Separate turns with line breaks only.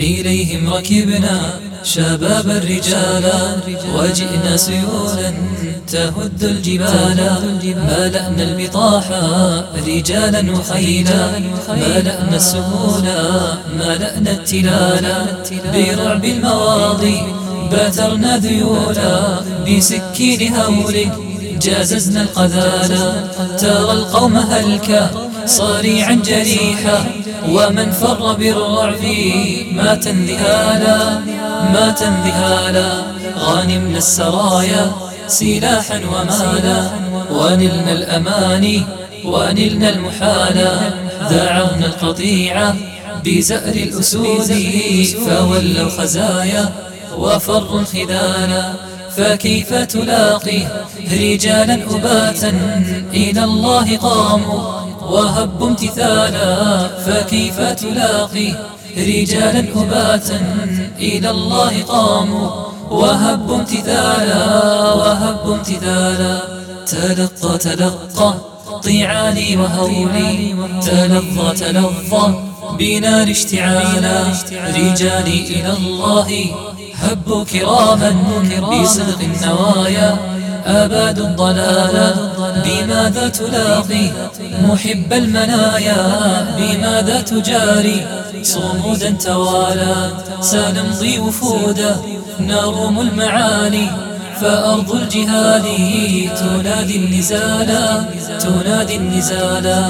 إليهم ركبنا شباب الرجال وجئنا سيولا تهد الجبال. ملأنا البطاحة رجالا وخيلا ملأنا السهولا ملأنا التلالا برعب المواضي باترنا ذيولا بسكين هول. جاززنا القذالا ترى القوم هلكا صريعا جريحا ومن فر بالرعب مات انذهالا مات انذهالا غانمنا السرايا سلاحا ومالا ونلنا الأماني ونلنا المحالا ذعرنا القطيعة بزأر الأسود فولوا خزايا وفروا الخذالا. فكيف تلاقي رجالا أباتا إلى الله قاموا وهبوا امتثالا؟ فكيف تلاقي رجالا أباتا إلى الله قاموا وهبوا امتثالا؟ وهبوا امتثالا. تلقى تلقى طيعاني وهولي. تلظى تلظى بنار اشتعالا. رجالي إلى الله هبوا كراما بصدق النوايا أبادوا الضلال بماذا تلاقي؟ محب المنايا بماذا تجاري؟ صمودا توالى سنمضي وفودا نروم المعالي فأرض الجهاد تنادي النزالا تنادي النزالا.